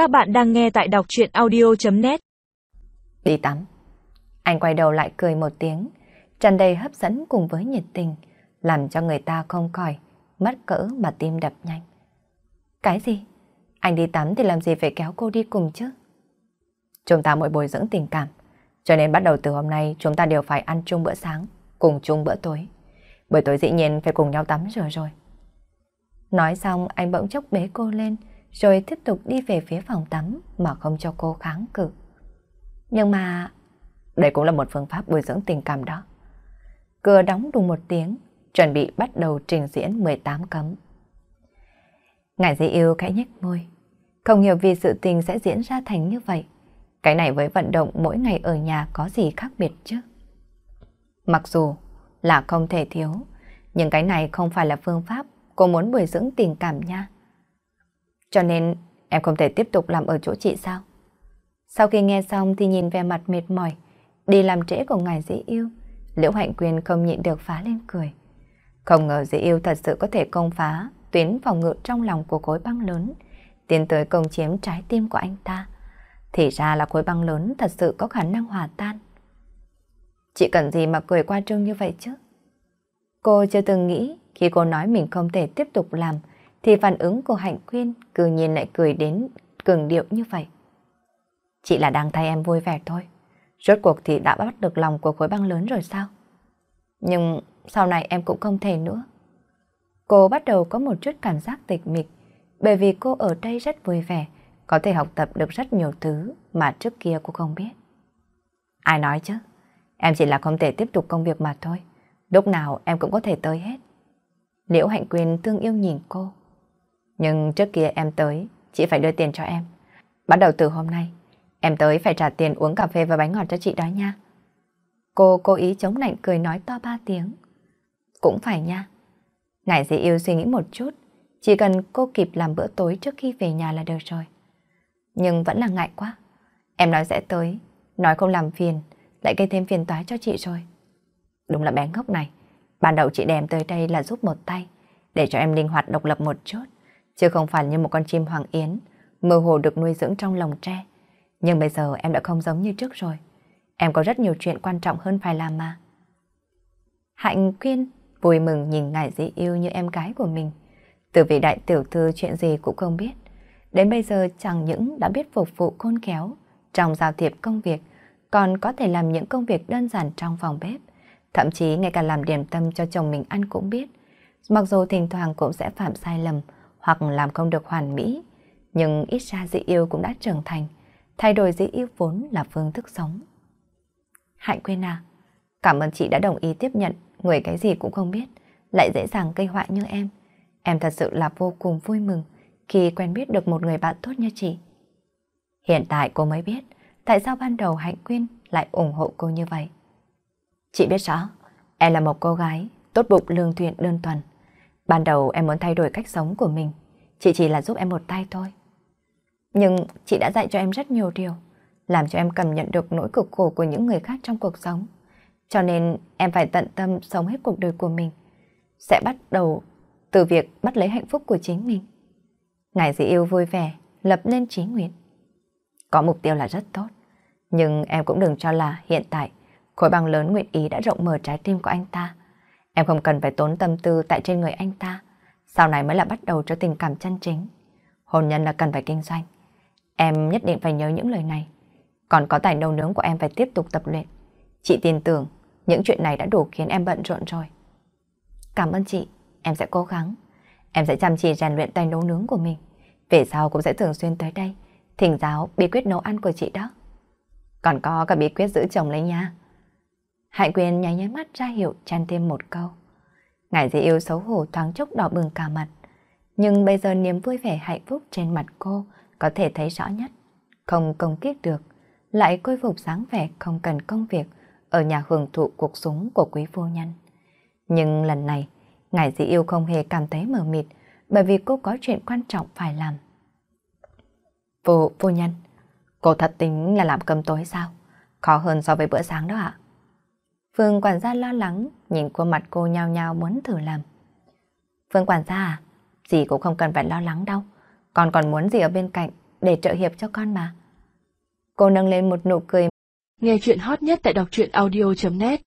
Các bạn đang nghe tại đọc chuyện audio.net Đi tắm. Anh quay đầu lại cười một tiếng, tràn đầy hấp dẫn cùng với nhiệt tình, làm cho người ta không khỏi, mất cỡ mà tim đập nhanh. Cái gì? Anh đi tắm thì làm gì phải kéo cô đi cùng chứ? Chúng ta mỗi bồi dưỡng tình cảm, cho nên bắt đầu từ hôm nay chúng ta đều phải ăn chung bữa sáng, cùng chung bữa tối. Buổi tối dĩ nhiên phải cùng nhau tắm rửa rồi. Nói xong anh bỗng chốc bế cô lên, rồi tiếp tục đi về phía phòng tắm mà không cho cô kháng cự. Nhưng mà... Đây cũng là một phương pháp bồi dưỡng tình cảm đó. Cửa đóng đùng một tiếng, chuẩn bị bắt đầu trình diễn 18 cấm. Ngài dĩ yêu khẽ nhếch môi. Không hiểu vì sự tình sẽ diễn ra thành như vậy. Cái này với vận động mỗi ngày ở nhà có gì khác biệt chứ? Mặc dù là không thể thiếu, nhưng cái này không phải là phương pháp cô muốn bồi dưỡng tình cảm nha. Cho nên em không thể tiếp tục làm ở chỗ chị sao? Sau khi nghe xong thì nhìn vẻ mặt mệt mỏi, đi làm trễ của ngài dĩ yêu, Liễu Hạnh Quyền không nhịn được phá lên cười. Không ngờ dĩ yêu thật sự có thể công phá tuyến phòng ngự trong lòng của khối băng lớn, tiến tới công chiếm trái tim của anh ta. Thì ra là khối băng lớn thật sự có khả năng hòa tan. Chị cần gì mà cười qua trương như vậy chứ? Cô chưa từng nghĩ khi cô nói mình không thể tiếp tục làm thì phản ứng của Hạnh Quyên cứ nhiên lại cười đến cường điệu như vậy. Chị là đang thay em vui vẻ thôi. Rốt cuộc thì đã bắt được lòng của khối băng lớn rồi sao? Nhưng sau này em cũng không thể nữa. Cô bắt đầu có một chút cảm giác tịch mịch bởi vì cô ở đây rất vui vẻ, có thể học tập được rất nhiều thứ mà trước kia cô không biết. Ai nói chứ? Em chỉ là không thể tiếp tục công việc mà thôi. Lúc nào em cũng có thể tới hết. Liễu Hạnh Quyên thương yêu nhìn cô. Nhưng trước kia em tới, chị phải đưa tiền cho em. Bắt đầu từ hôm nay, em tới phải trả tiền uống cà phê và bánh ngọt cho chị đó nha. Cô cố ý chống lạnh cười nói to ba tiếng. Cũng phải nha. Ngài dĩ yêu suy nghĩ một chút, chỉ cần cô kịp làm bữa tối trước khi về nhà là được rồi. Nhưng vẫn là ngại quá. Em nói sẽ tới, nói không làm phiền, lại gây thêm phiền toái cho chị rồi. Đúng là bé ngốc này. Ban đầu chị đem tới đây là giúp một tay, để cho em linh hoạt độc lập một chút, chứ không phải như một con chim hoàng yến, mơ hồ được nuôi dưỡng trong lồng tre. Nhưng bây giờ em đã không giống như trước rồi. Em có rất nhiều chuyện quan trọng hơn phải làm mà. Hạnh khuyên vui mừng nhìn ngài dĩ yêu như em gái của mình. Từ vị đại tiểu thư chuyện gì cũng không biết. Đến bây giờ chẳng những đã biết phục vụ khôn khéo trong giao thiệp công việc, còn có thể làm những công việc đơn giản trong phòng bếp. Thậm chí ngay cả làm điểm tâm cho chồng mình ăn cũng biết. Mặc dù thỉnh thoảng cũng sẽ phạm sai lầm hoặc làm không được hoàn mỹ, nhưng ít ra dị yêu cũng đã trưởng thành. Thay đổi dị yêu vốn là phương thức sống. Hạnh quên à, cảm ơn chị đã đồng ý tiếp nhận người cái gì cũng không biết, lại dễ dàng gây họa như em. Em thật sự là vô cùng vui mừng khi quen biết được một người bạn tốt như chị. Hiện tại cô mới biết tại sao ban đầu Hạnh Quyên lại ủng hộ cô như vậy. Chị biết rõ, em là một cô gái tốt bụng lương thiện đơn thuần. Ban đầu em muốn thay đổi cách sống của mình, chị chỉ là giúp em một tay thôi. Nhưng chị đã dạy cho em rất nhiều điều, làm cho em cảm nhận được nỗi cực khổ của những người khác trong cuộc sống. Cho nên em phải tận tâm sống hết cuộc đời của mình. Sẽ bắt đầu từ việc bắt lấy hạnh phúc của chính mình. Ngài dị yêu vui vẻ, lập lên trí nguyện. Có mục tiêu là rất tốt, nhưng em cũng đừng cho là hiện tại khối băng lớn nguyện ý đã rộng mở trái tim của anh ta. Em không cần phải tốn tâm tư tại trên người anh ta. Sau này mới là bắt đầu cho tình cảm chân chính. Hôn nhân là cần phải kinh doanh. Em nhất định phải nhớ những lời này. Còn có tài nấu nướng của em phải tiếp tục tập luyện. Chị tin tưởng những chuyện này đã đủ khiến em bận rộn rồi. Cảm ơn chị, em sẽ cố gắng. Em sẽ chăm chỉ rèn luyện tay nấu nướng của mình. Về sau cũng sẽ thường xuyên tới đây, thỉnh giáo bí quyết nấu ăn của chị đó. Còn có cả bí quyết giữ chồng lấy nha. Hạnh quyền nháy nháy mắt ra hiệu chan thêm một câu. Ngài dì yêu xấu hổ thoáng chốc đỏ bừng cả mặt. Nhưng bây giờ niềm vui vẻ hạnh phúc trên mặt cô có thể thấy rõ nhất. Không công kích được, lại khôi phục sáng vẻ không cần công việc ở nhà hưởng thụ cuộc sống của quý phu nhân. Nhưng lần này, ngài dì yêu không hề cảm thấy mờ mịt bởi vì cô có chuyện quan trọng phải làm. Vô, vô nhân, cô thật tính là làm cơm tối sao? Khó hơn so với bữa sáng đó ạ. Phương quản gia lo lắng, nhìn khuôn mặt cô nhao nhao muốn thử làm. Phương quản gia à, dì cũng không cần phải lo lắng đâu. Con còn muốn gì ở bên cạnh, để trợ hiệp cho con mà. Cô nâng lên một nụ cười. Nghe chuyện hot nhất tại đọc truyện audio.net